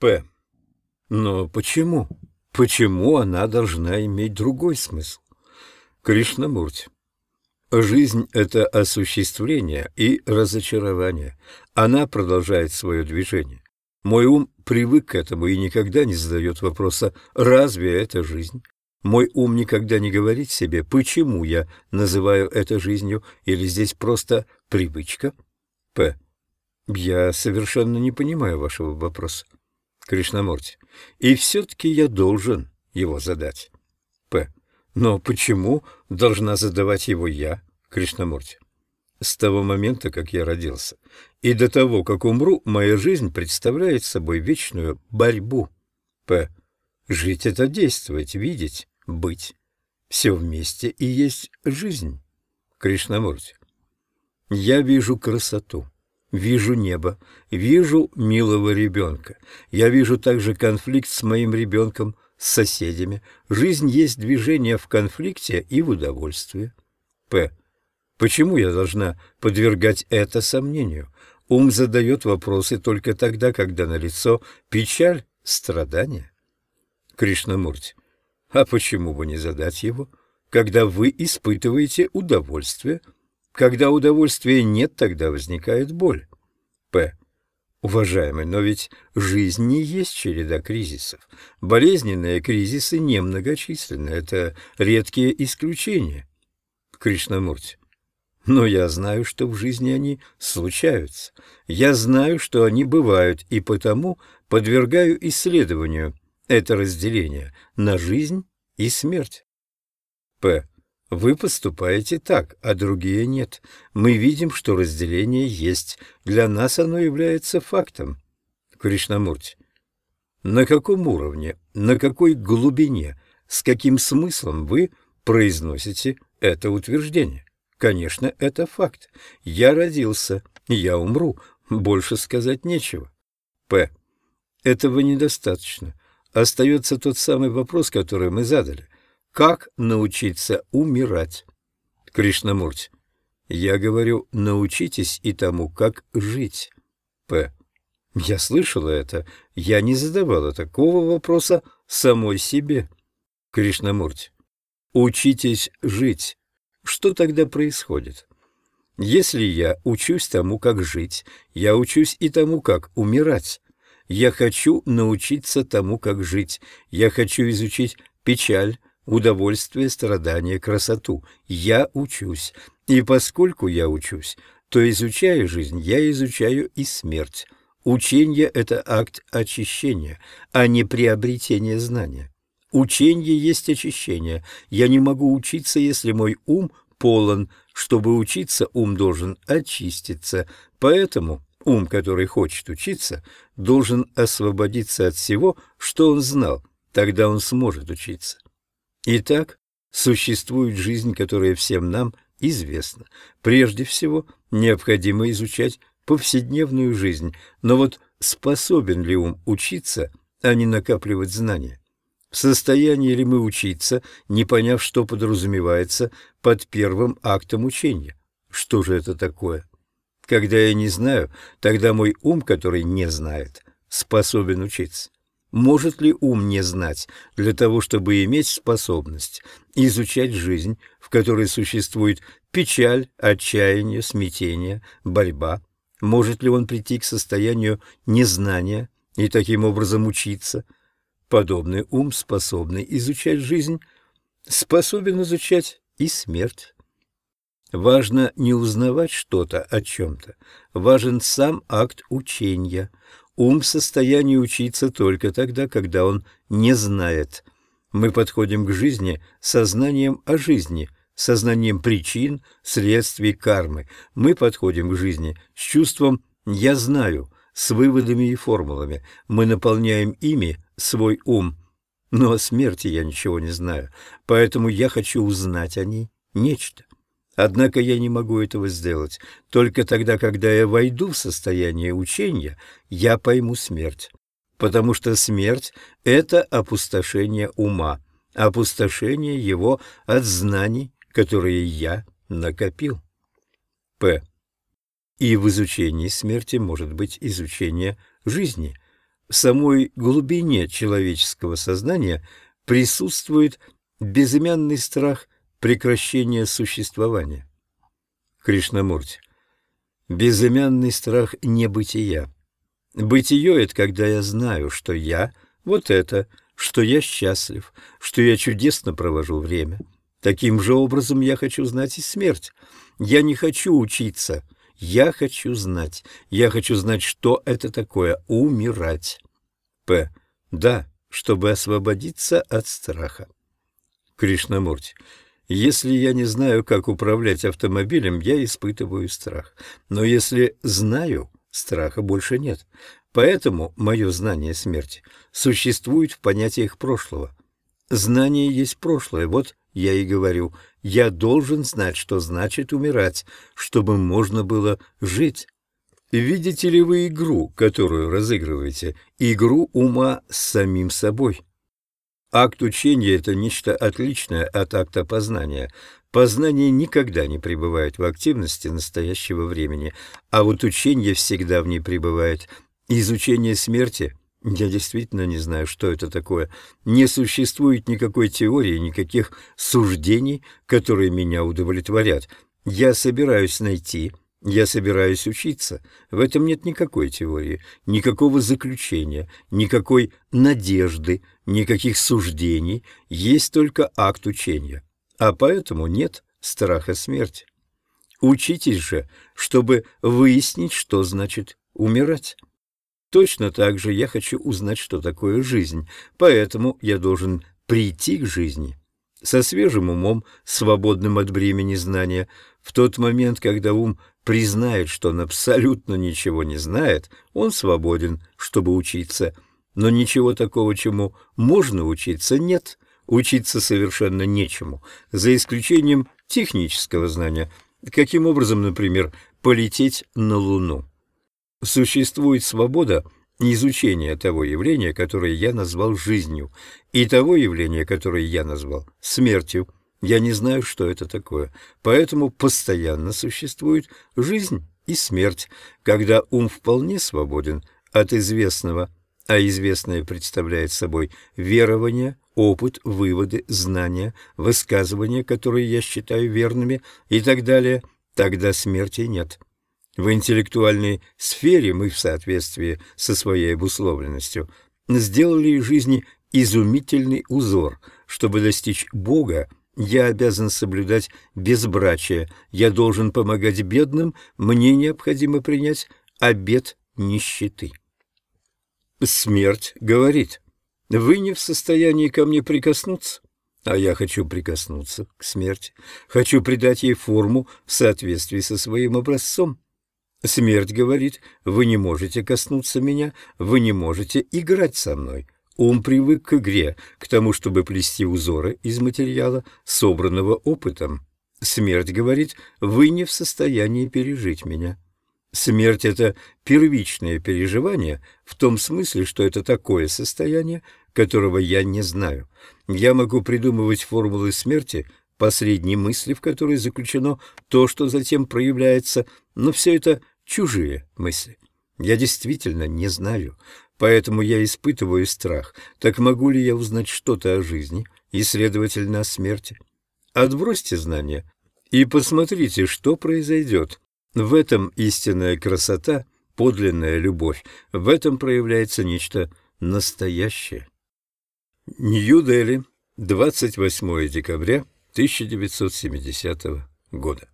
П. Но почему? Почему она должна иметь другой смысл? Кришнамурти. Жизнь — это осуществление и разочарование. Она продолжает свое движение. Мой ум привык к этому и никогда не задает вопроса «разве это жизнь?». Мой ум никогда не говорит себе «почему я называю это жизнью?» или «здесь просто привычка». П. Я совершенно не понимаю вашего вопроса. Кришнамурти. И все-таки я должен его задать. П. Но почему должна задавать его я, Кришнамурти? С того момента, как я родился, и до того, как умру, моя жизнь представляет собой вечную борьбу. П. Жить — это действовать, видеть, быть. Все вместе и есть жизнь. Кришнамурти. Я вижу красоту, вижу небо, вижу милого ребенка. Я вижу также конфликт с моим ребенком, с соседями. Жизнь есть движение в конфликте и в удовольствии. П. Почему я должна подвергать это сомнению? Ум задает вопросы только тогда, когда налицо печаль, страдания. Кришнамурти, а почему бы не задать его, когда вы испытываете удовольствие? Когда удовольствия нет, тогда возникает боль. П. Уважаемый, но ведь жизнь не есть череда кризисов. Болезненные кризисы немногочисленны, это редкие исключения. Кришнамурти, но я знаю, что в жизни они случаются. Я знаю, что они бывают, и потому подвергаю исследованию это разделение на жизнь и смерть. П. Вы поступаете так, а другие нет. Мы видим, что разделение есть. Для нас оно является фактом. Кришнамурти. На каком уровне, на какой глубине, с каким смыслом вы произносите это утверждение? Конечно, это факт. Я родился, я умру. Больше сказать нечего. П. Этого недостаточно. Остается тот самый вопрос, который мы задали. Как научиться умирать? Кришнамурти. Я говорю, научитесь и тому, как жить. П. Я слышала это. Я не задавала такого вопроса самой себе. Кришнамурти. Учитесь жить. Что тогда происходит? Если я учусь тому, как жить, я учусь и тому, как умирать. Я хочу научиться тому, как жить. Я хочу изучить печаль, удовольствие, страдание, красоту. Я учусь. И поскольку я учусь, то, изучая жизнь, я изучаю и смерть. Учение — это акт очищения, а не приобретение знания. Учение есть очищение. Я не могу учиться, если мой ум полон. Чтобы учиться, ум должен очиститься. Поэтому ум, который хочет учиться, должен освободиться от всего, что он знал. Тогда он сможет учиться. Итак, существует жизнь, которая всем нам известна. Прежде всего, необходимо изучать повседневную жизнь. Но вот способен ли ум учиться, а не накапливать знания? В состоянии ли мы учиться, не поняв, что подразумевается под первым актом учения? Что же это такое? Когда я не знаю, тогда мой ум, который не знает, способен учиться. Может ли ум не знать для того, чтобы иметь способность изучать жизнь, в которой существует печаль, отчаяние, смятение, борьба? Может ли он прийти к состоянию незнания и таким образом учиться – Подобный ум, способный изучать жизнь, способен изучать и смерть. Важно не узнавать что-то о чем-то, важен сам акт учения. Ум в состоянии учиться только тогда, когда он не знает. Мы подходим к жизни сознанием о жизни, сознанием причин, следствий кармы. Мы подходим к жизни с чувством «я знаю», с выводами и формулами. Мы наполняем ими свой ум. Но о смерти я ничего не знаю, поэтому я хочу узнать о ней нечто. Однако я не могу этого сделать. Только тогда, когда я войду в состояние учения, я пойму смерть. Потому что смерть — это опустошение ума, опустошение его от знаний, которые я накопил. П. И в изучении смерти может быть изучение жизни. в самой глубине человеческого сознания присутствует безымянный страх прекращения существования. Кришнамурти. Безымянный страх небытия. Бытие — это когда я знаю, что я — вот это, что я счастлив, что я чудесно провожу время. Таким же образом я хочу знать и смерть. Я не хочу учиться, я хочу знать. Я хочу знать, что это такое — умирать. П. Да, чтобы освободиться от страха. Кришнамурти. Если я не знаю, как управлять автомобилем, я испытываю страх. Но если знаю, страха больше нет. Поэтому мое знание смерти существует в понятиях прошлого. Знание есть прошлое, вот я и говорю, я должен знать, что значит умирать, чтобы можно было жить. Видите ли вы игру, которую разыгрываете, игру ума с самим собой? Акт учения – это нечто отличное от акта познания. Познание никогда не пребывает в активности настоящего времени, а вот учение всегда в ней пребывает. Изучение смерти – я действительно не знаю, что это такое. Не существует никакой теории, никаких суждений, которые меня удовлетворят. Я собираюсь найти я собираюсь учиться. В этом нет никакой теории, никакого заключения, никакой надежды, никаких суждений. Есть только акт учения. А поэтому нет страха смерти. Учитесь же, чтобы выяснить, что значит умирать. Точно так же я хочу узнать, что такое жизнь, поэтому я должен прийти к жизни со свежим умом, свободным от бремени знания. В тот момент, когда ум признает, что он абсолютно ничего не знает, он свободен, чтобы учиться. Но ничего такого, чему можно учиться, нет. Учиться совершенно нечему, за исключением технического знания. Каким образом, например, полететь на Луну? Существует свобода изучения того явления, которое я назвал жизнью, и того явления, которое я назвал смертью. Я не знаю, что это такое, поэтому постоянно существует жизнь и смерть, когда ум вполне свободен от известного, а известное представляет собой верование, опыт, выводы, знания, высказывания, которые я считаю верными и так далее, тогда смерти нет. В интеллектуальной сфере мы в соответствии со своей обусловленностью сделали из жизни изумительный узор, чтобы достичь Бога я обязан соблюдать безбрачие, я должен помогать бедным, мне необходимо принять обет нищеты. Смерть говорит, вы не в состоянии ко мне прикоснуться, а я хочу прикоснуться к смерти, хочу придать ей форму в соответствии со своим образцом. Смерть говорит, вы не можете коснуться меня, вы не можете играть со мной. Ум привык к игре, к тому, чтобы плести узоры из материала, собранного опытом. Смерть говорит, вы не в состоянии пережить меня. Смерть — это первичное переживание в том смысле, что это такое состояние, которого я не знаю. Я могу придумывать формулы смерти по средней мысли, в которой заключено то, что затем проявляется, но все это чужие мысли. Я действительно не знаю, Поэтому я испытываю страх. Так могу ли я узнать что-то о жизни и, следовательно, о смерти? Отбросьте знания и посмотрите, что произойдет. В этом истинная красота, подлинная любовь. В этом проявляется нечто настоящее. Нью-Дели, 28 декабря 1970 года.